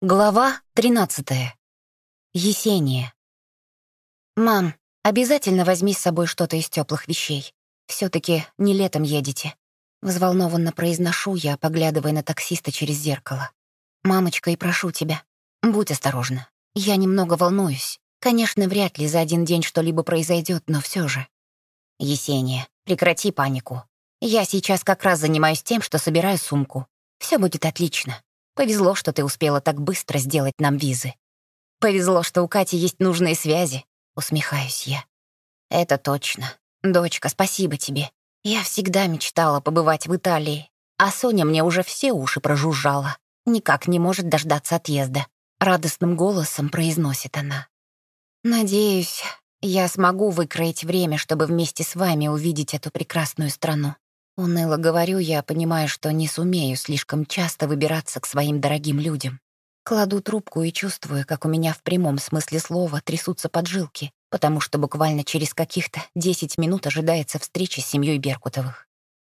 Глава 13. Есения. «Мам, обязательно возьми с собой что-то из теплых вещей. все таки не летом едете». Взволнованно произношу я, поглядывая на таксиста через зеркало. «Мамочка, и прошу тебя, будь осторожна. Я немного волнуюсь. Конечно, вряд ли за один день что-либо произойдет, но все же». «Есения, прекрати панику. Я сейчас как раз занимаюсь тем, что собираю сумку. Все будет отлично. Повезло, что ты успела так быстро сделать нам визы. Повезло, что у Кати есть нужные связи, усмехаюсь я. Это точно. Дочка, спасибо тебе. Я всегда мечтала побывать в Италии, а Соня мне уже все уши прожужжала. Никак не может дождаться отъезда. Радостным голосом произносит она. Надеюсь, я смогу выкроить время, чтобы вместе с вами увидеть эту прекрасную страну. Уныло говорю я, понимаю, что не сумею слишком часто выбираться к своим дорогим людям. Кладу трубку и чувствую, как у меня в прямом смысле слова трясутся поджилки, потому что буквально через каких-то 10 минут ожидается встреча с семьей Беркутовых.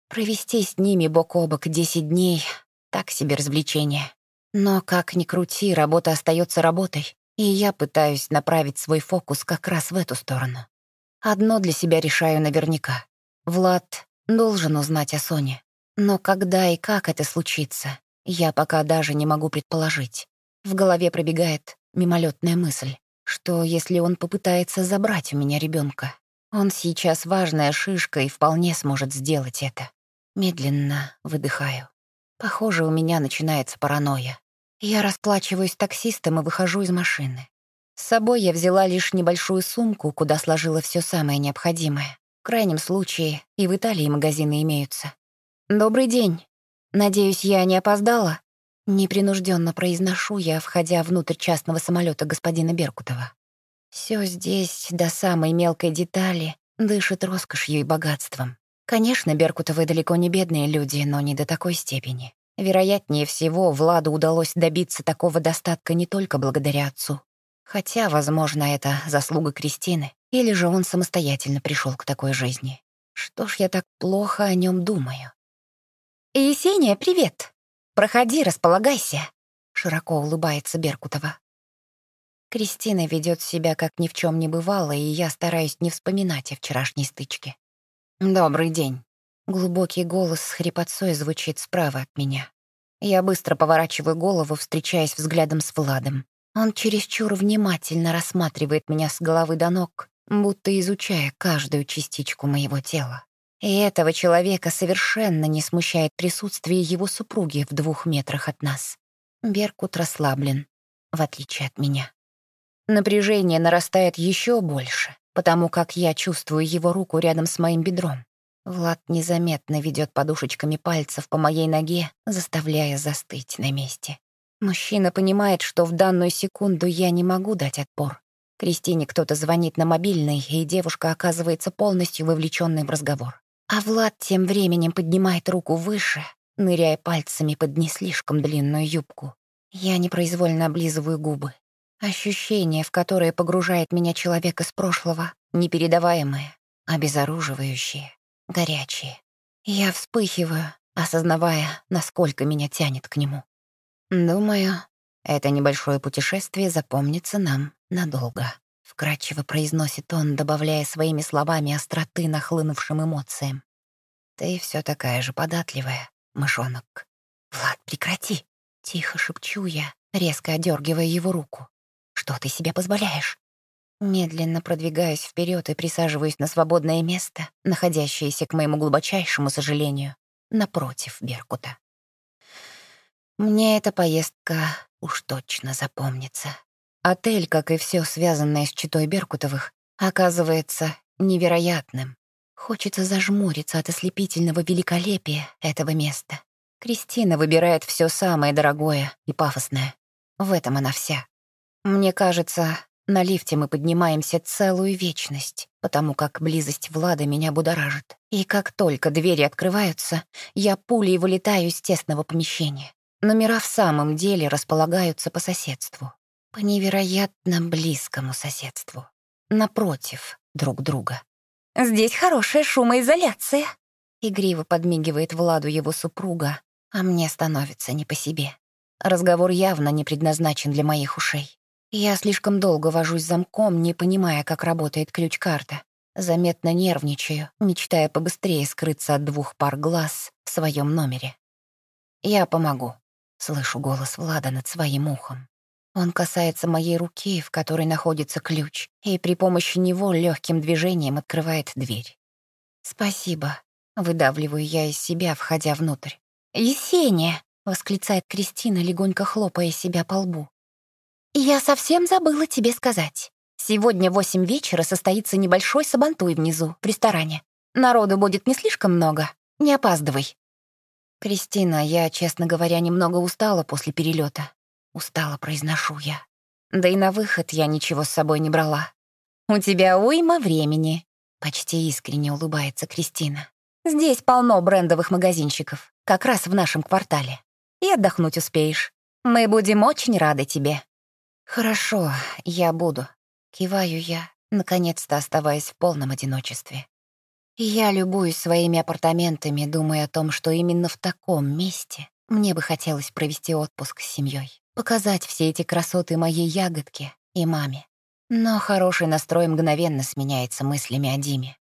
Провести с ними бок о бок 10 дней — так себе развлечение. Но как ни крути, работа остается работой, и я пытаюсь направить свой фокус как раз в эту сторону. Одно для себя решаю наверняка. Влад Должен узнать о Соне. Но когда и как это случится, я пока даже не могу предположить. В голове пробегает мимолетная мысль, что если он попытается забрать у меня ребенка, он сейчас важная шишка и вполне сможет сделать это. Медленно выдыхаю. Похоже, у меня начинается паранойя. Я расплачиваюсь таксистом и выхожу из машины. С собой я взяла лишь небольшую сумку, куда сложила все самое необходимое. Крайнем случае, и в Италии магазины имеются. «Добрый день. Надеюсь, я не опоздала?» Непринужденно произношу я, входя внутрь частного самолета господина Беркутова. Все здесь, до самой мелкой детали, дышит роскошью и богатством. Конечно, Беркутовы далеко не бедные люди, но не до такой степени. Вероятнее всего, Владу удалось добиться такого достатка не только благодаря отцу. Хотя, возможно, это заслуга Кристины. Или же он самостоятельно пришел к такой жизни. Что ж я так плохо о нем думаю? «Есения, привет! Проходи, располагайся!» Широко улыбается Беркутова. Кристина ведет себя, как ни в чем не бывало, и я стараюсь не вспоминать о вчерашней стычке. «Добрый день». Глубокий голос с хрипотцой звучит справа от меня. Я быстро поворачиваю голову, встречаясь взглядом с Владом. Он чересчур внимательно рассматривает меня с головы до ног, будто изучая каждую частичку моего тела. И этого человека совершенно не смущает присутствие его супруги в двух метрах от нас. Беркут расслаблен, в отличие от меня. Напряжение нарастает еще больше, потому как я чувствую его руку рядом с моим бедром. Влад незаметно ведет подушечками пальцев по моей ноге, заставляя застыть на месте. Мужчина понимает, что в данную секунду я не могу дать отпор, Кристине кто-то звонит на мобильный, и девушка оказывается полностью вовлеченной в разговор. А Влад тем временем поднимает руку выше, ныряя пальцами под не слишком длинную юбку. Я непроизвольно облизываю губы. Ощущение, в которое погружает меня человек из прошлого, непередаваемое, обезоруживающее, горячее. Я вспыхиваю, осознавая, насколько меня тянет к нему. Думаю, это небольшое путешествие запомнится нам надолго», — вкратчиво произносит он, добавляя своими словами остроты нахлынувшим эмоциям. «Ты все такая же податливая, мышонок». «Влад, прекрати!» — тихо шепчу я, резко одергивая его руку. «Что ты себе позволяешь?» Медленно продвигаюсь вперед и присаживаюсь на свободное место, находящееся, к моему глубочайшему сожалению, напротив Беркута. Мне эта поездка уж точно запомнится. Отель, как и все связанное с читой Беркутовых, оказывается невероятным. Хочется зажмуриться от ослепительного великолепия этого места. Кристина выбирает все самое дорогое и пафосное. В этом она вся. Мне кажется, на лифте мы поднимаемся целую вечность, потому как близость Влада меня будоражит. И как только двери открываются, я пулей вылетаю из тесного помещения. Номера в самом деле располагаются по соседству по невероятно близкому соседству, напротив друг друга. «Здесь хорошая шумоизоляция», — игриво подмигивает Владу его супруга, а мне становится не по себе. Разговор явно не предназначен для моих ушей. Я слишком долго вожусь замком, не понимая, как работает ключ-карта. Заметно нервничаю, мечтая побыстрее скрыться от двух пар глаз в своем номере. «Я помогу», — слышу голос Влада над своим ухом. Он касается моей руки, в которой находится ключ, и при помощи него легким движением открывает дверь. «Спасибо», — выдавливаю я из себя, входя внутрь. «Есения!» — восклицает Кристина, легонько хлопая себя по лбу. «Я совсем забыла тебе сказать. Сегодня в восемь вечера состоится небольшой сабантуй внизу, в ресторане. Народу будет не слишком много. Не опаздывай». «Кристина, я, честно говоря, немного устала после перелета. Устала, произношу я. Да и на выход я ничего с собой не брала. «У тебя уйма времени», — почти искренне улыбается Кристина. «Здесь полно брендовых магазинчиков, как раз в нашем квартале. И отдохнуть успеешь. Мы будем очень рады тебе». «Хорошо, я буду», — киваю я, наконец-то оставаясь в полном одиночестве. Я любуюсь своими апартаментами, думая о том, что именно в таком месте мне бы хотелось провести отпуск с семьей, показать все эти красоты моей ягодке и маме. Но хороший настрой мгновенно сменяется мыслями о Диме.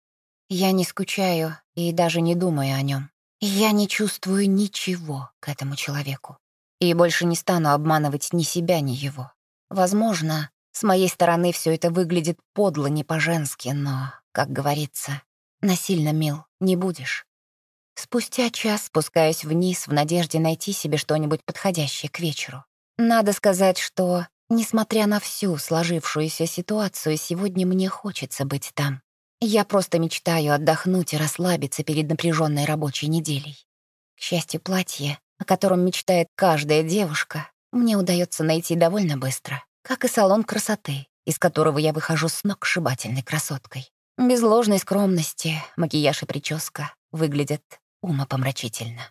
Я не скучаю и даже не думаю о нем. Я не чувствую ничего к этому человеку. И больше не стану обманывать ни себя, ни его. Возможно, с моей стороны все это выглядит подло, не по-женски, но, как говорится, Насильно мил не будешь. Спустя час спускаюсь вниз в надежде найти себе что-нибудь подходящее к вечеру. Надо сказать, что, несмотря на всю сложившуюся ситуацию, сегодня мне хочется быть там. Я просто мечтаю отдохнуть и расслабиться перед напряженной рабочей неделей. К счастью, платье, о котором мечтает каждая девушка, мне удается найти довольно быстро, как и салон красоты, из которого я выхожу с ног сшибательной красоткой. Без ложной скромности макияж и прическа выглядят умопомрачительно.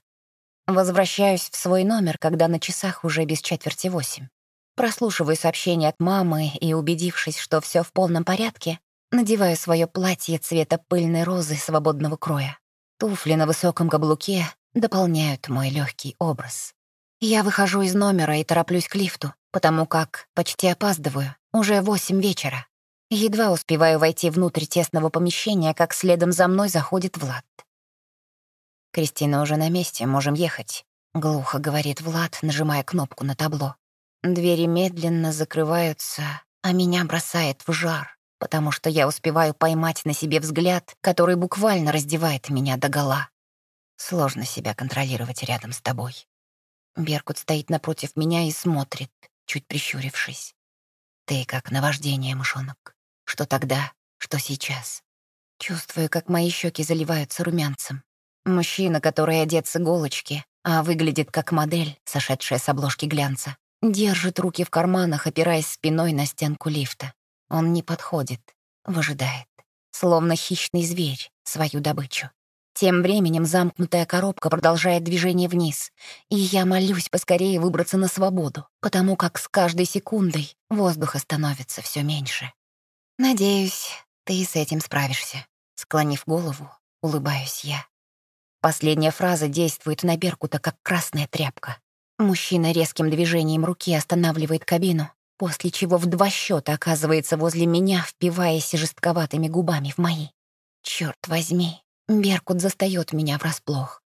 Возвращаюсь в свой номер, когда на часах уже без четверти восемь. Прослушиваю сообщение от мамы и, убедившись, что все в полном порядке, надеваю свое платье цвета пыльной розы свободного кроя. Туфли на высоком каблуке дополняют мой легкий образ. Я выхожу из номера и тороплюсь к лифту, потому как почти опаздываю, уже восемь вечера. Едва успеваю войти внутрь тесного помещения, как следом за мной заходит Влад. «Кристина уже на месте, можем ехать», — глухо говорит Влад, нажимая кнопку на табло. Двери медленно закрываются, а меня бросает в жар, потому что я успеваю поймать на себе взгляд, который буквально раздевает меня догола. Сложно себя контролировать рядом с тобой. Беркут стоит напротив меня и смотрит, чуть прищурившись. Ты как наваждение, мышонок. Что тогда, что сейчас. Чувствую, как мои щеки заливаются румянцем. Мужчина, который одет с иголочки, а выглядит как модель, сошедшая с обложки глянца, держит руки в карманах, опираясь спиной на стенку лифта. Он не подходит, выжидает, словно хищный зверь, свою добычу. Тем временем замкнутая коробка продолжает движение вниз, и я молюсь поскорее выбраться на свободу, потому как с каждой секундой воздуха становится все меньше. «Надеюсь, ты с этим справишься», — склонив голову, улыбаюсь я. Последняя фраза действует на Беркута, как красная тряпка. Мужчина резким движением руки останавливает кабину, после чего в два счета оказывается возле меня, впиваясь жестковатыми губами в мои. Черт возьми, Беркут застаёт меня врасплох.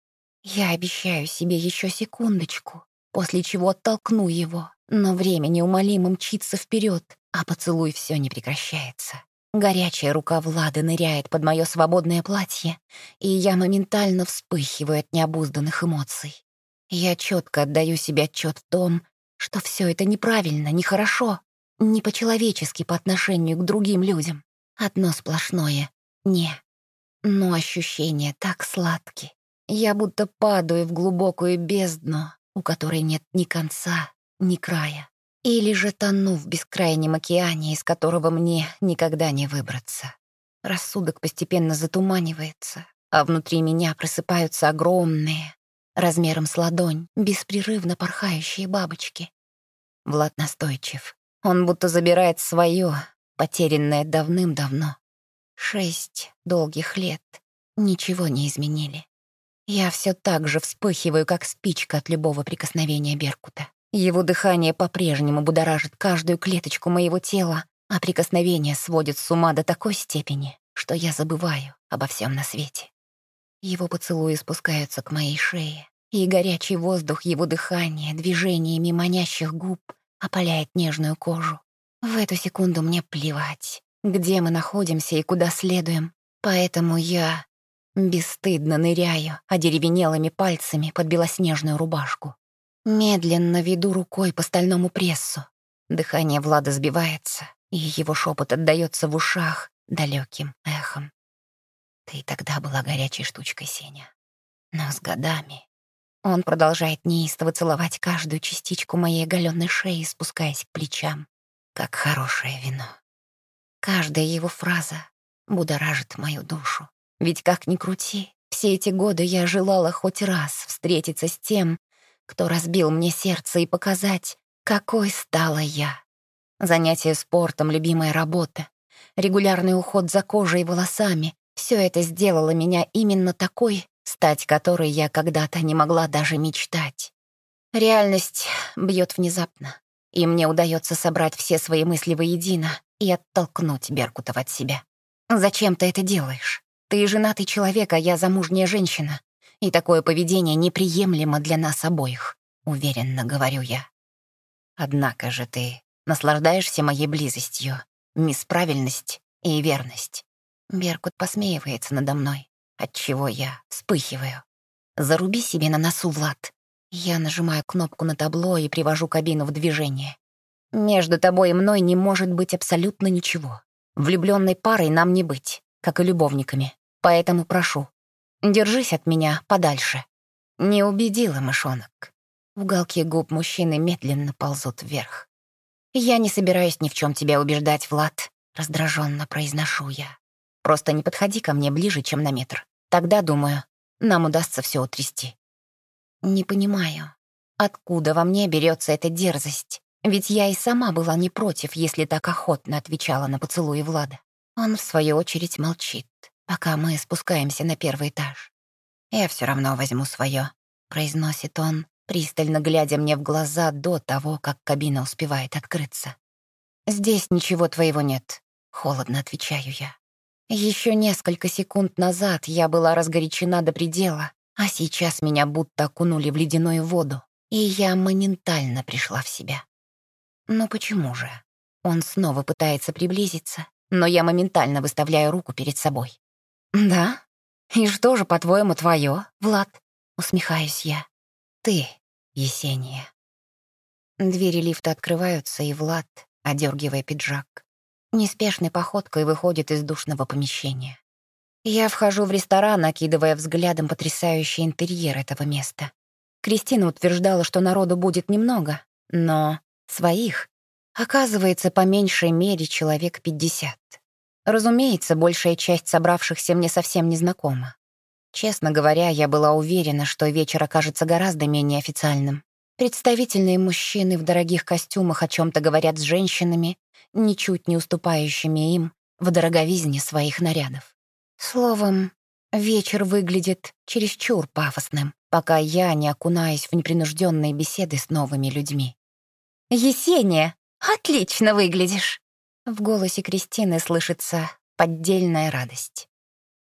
Я обещаю себе еще секундочку, после чего оттолкну его, но время неумолимо мчится вперед, а поцелуй все не прекращается. Горячая рука Влада ныряет под мое свободное платье, и я моментально вспыхиваю от необузданных эмоций. Я четко отдаю себе отчет в том, что все это неправильно, нехорошо, не по-человечески по отношению к другим людям. Одно сплошное «не». Но ощущения так сладкие. Я будто падаю в глубокую бездну, у которой нет ни конца, ни края. Или же тону в бескрайнем океане, из которого мне никогда не выбраться. Рассудок постепенно затуманивается, а внутри меня просыпаются огромные, размером с ладонь, беспрерывно порхающие бабочки. Влад настойчив. Он будто забирает свое, потерянное давным-давно. Шесть долгих лет ничего не изменили. Я все так же вспыхиваю, как спичка от любого прикосновения Беркута. Его дыхание по-прежнему будоражит каждую клеточку моего тела, а прикосновение сводит с ума до такой степени, что я забываю обо всем на свете. Его поцелуи спускаются к моей шее, и горячий воздух его дыхания, движениями манящих губ опаляет нежную кожу. В эту секунду мне плевать, где мы находимся и куда следуем, поэтому я бесстыдно ныряю одеревенелыми пальцами под белоснежную рубашку. Медленно веду рукой по стальному прессу. Дыхание Влада сбивается, и его шепот отдаётся в ушах далеким эхом. Ты тогда была горячей штучкой, Сеня. Но с годами он продолжает неистово целовать каждую частичку моей оголенной шеи, спускаясь к плечам, как хорошее вино. Каждая его фраза будоражит мою душу. Ведь как ни крути, все эти годы я желала хоть раз встретиться с тем, кто разбил мне сердце, и показать, какой стала я. Занятия спортом, любимая работа, регулярный уход за кожей и волосами — все это сделало меня именно такой, стать которой я когда-то не могла даже мечтать. Реальность бьет внезапно, и мне удается собрать все свои мысли воедино и оттолкнуть Беркутов от себя. «Зачем ты это делаешь? Ты женатый человек, а я замужняя женщина, и такое поведение неприемлемо для нас обоих», — уверенно говорю я. «Однако же ты наслаждаешься моей близостью, мисс и верность». Беркут посмеивается надо мной, отчего я вспыхиваю. Заруби себе на носу, Влад. Я нажимаю кнопку на табло и привожу кабину в движение. Между тобой и мной не может быть абсолютно ничего. Влюбленной парой нам не быть, как и любовниками. Поэтому прошу, держись от меня подальше. Не убедила мышонок. Уголки губ мужчины медленно ползут вверх. «Я не собираюсь ни в чем тебя убеждать, Влад», — раздраженно произношу я. «Просто не подходи ко мне ближе, чем на метр. Тогда, думаю, нам удастся все утрясти. Не понимаю, откуда во мне берется эта дерзость? Ведь я и сама была не против, если так охотно отвечала на поцелуи Влада. Он, в свою очередь, молчит, пока мы спускаемся на первый этаж. «Я все равно возьму свое, произносит он, пристально глядя мне в глаза до того, как кабина успевает открыться. «Здесь ничего твоего нет», — холодно отвечаю я. Еще несколько секунд назад я была разгорячена до предела, а сейчас меня будто окунули в ледяную воду, и я моментально пришла в себя. Но почему же? Он снова пытается приблизиться, но я моментально выставляю руку перед собой. «Да? И что же, по-твоему, твое, Влад?» — усмехаюсь я. «Ты, Есения». Двери лифта открываются, и Влад, одергивая пиджак, неспешной походкой выходит из душного помещения. Я вхожу в ресторан, окидывая взглядом потрясающий интерьер этого места. Кристина утверждала, что народу будет немного, но своих оказывается по меньшей мере человек пятьдесят. Разумеется, большая часть собравшихся мне совсем не знакома. Честно говоря, я была уверена, что вечер окажется гораздо менее официальным. Представительные мужчины в дорогих костюмах о чем то говорят с женщинами, ничуть не уступающими им в дороговизне своих нарядов. Словом, вечер выглядит чересчур пафосным, пока я не окунаюсь в непринужденные беседы с новыми людьми. «Есения, отлично выглядишь!» В голосе Кристины слышится поддельная радость.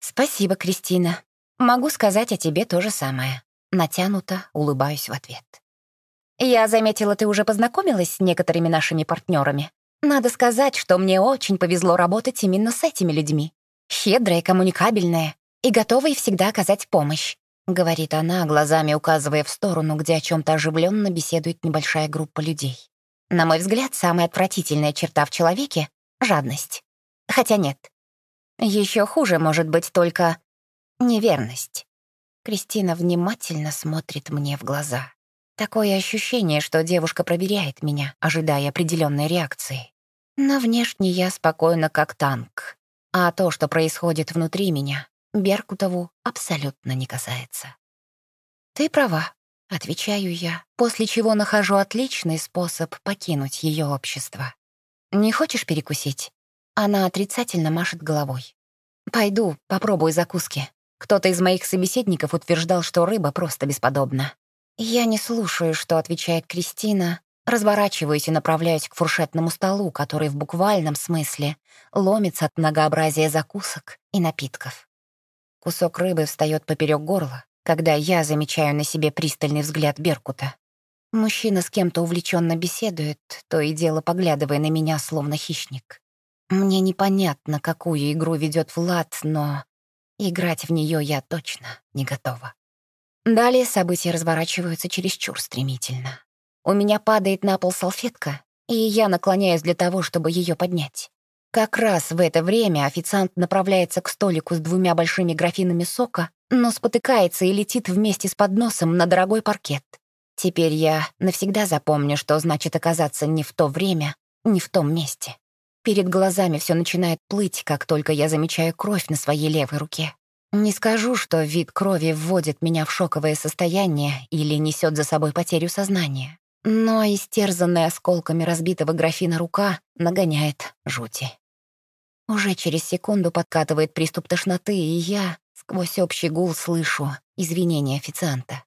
«Спасибо, Кристина. Могу сказать о тебе то же самое». Натянуто улыбаюсь в ответ. «Я заметила, ты уже познакомилась с некоторыми нашими партнерами. Надо сказать, что мне очень повезло работать именно с этими людьми. Щедрая, коммуникабельная и готовая всегда оказать помощь», — говорит она, глазами указывая в сторону, где о чем то оживленно беседует небольшая группа людей. «На мой взгляд, самая отвратительная черта в человеке — жадность. Хотя нет. Еще хуже может быть только неверность». Кристина внимательно смотрит мне в глаза. Такое ощущение, что девушка проверяет меня, ожидая определенной реакции. Но внешне я спокойна, как танк. А то, что происходит внутри меня, Беркутову абсолютно не касается. «Ты права», — отвечаю я, после чего нахожу отличный способ покинуть ее общество. «Не хочешь перекусить?» Она отрицательно машет головой. «Пойду, попробую закуски. Кто-то из моих собеседников утверждал, что рыба просто бесподобна. Я не слушаю, что отвечает Кристина, разворачиваюсь и направляюсь к фуршетному столу, который в буквальном смысле ломится от многообразия закусок и напитков. Кусок рыбы встает поперек горла, когда я замечаю на себе пристальный взгляд Беркута. Мужчина с кем-то увлеченно беседует, то и дело поглядывая на меня, словно хищник. Мне непонятно, какую игру ведет Влад, но играть в нее я точно не готова. Далее события разворачиваются чересчур стремительно. У меня падает на пол салфетка, и я наклоняюсь для того, чтобы ее поднять. Как раз в это время официант направляется к столику с двумя большими графинами сока, но спотыкается и летит вместе с подносом на дорогой паркет. Теперь я навсегда запомню, что значит оказаться не в то время, не в том месте. Перед глазами все начинает плыть, как только я замечаю кровь на своей левой руке. Не скажу, что вид крови вводит меня в шоковое состояние или несет за собой потерю сознания. Но истерзанная осколками разбитого графина рука нагоняет жути. Уже через секунду подкатывает приступ тошноты, и я сквозь общий гул слышу извинения официанта.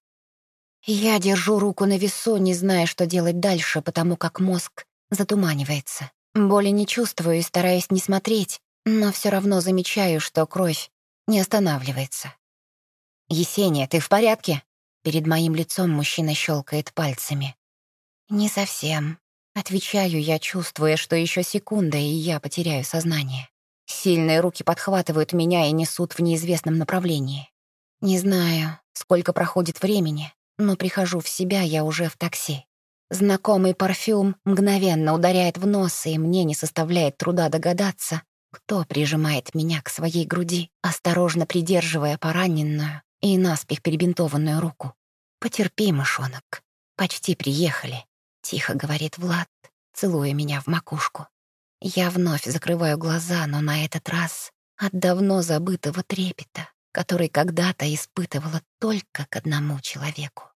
Я держу руку на весу, не зная, что делать дальше, потому как мозг затуманивается. Боли не чувствую и стараюсь не смотреть, но все равно замечаю, что кровь не останавливается. «Есения, ты в порядке?» Перед моим лицом мужчина щелкает пальцами. «Не совсем», — отвечаю я, чувствуя, что еще секунда, и я потеряю сознание. Сильные руки подхватывают меня и несут в неизвестном направлении. Не знаю, сколько проходит времени, но прихожу в себя я уже в такси. Знакомый парфюм мгновенно ударяет в нос, и мне не составляет труда догадаться, кто прижимает меня к своей груди, осторожно придерживая пораненную и наспех перебинтованную руку. «Потерпи, мышонок. Почти приехали», — тихо говорит Влад, целуя меня в макушку. Я вновь закрываю глаза, но на этот раз от давно забытого трепета, который когда-то испытывала только к одному человеку.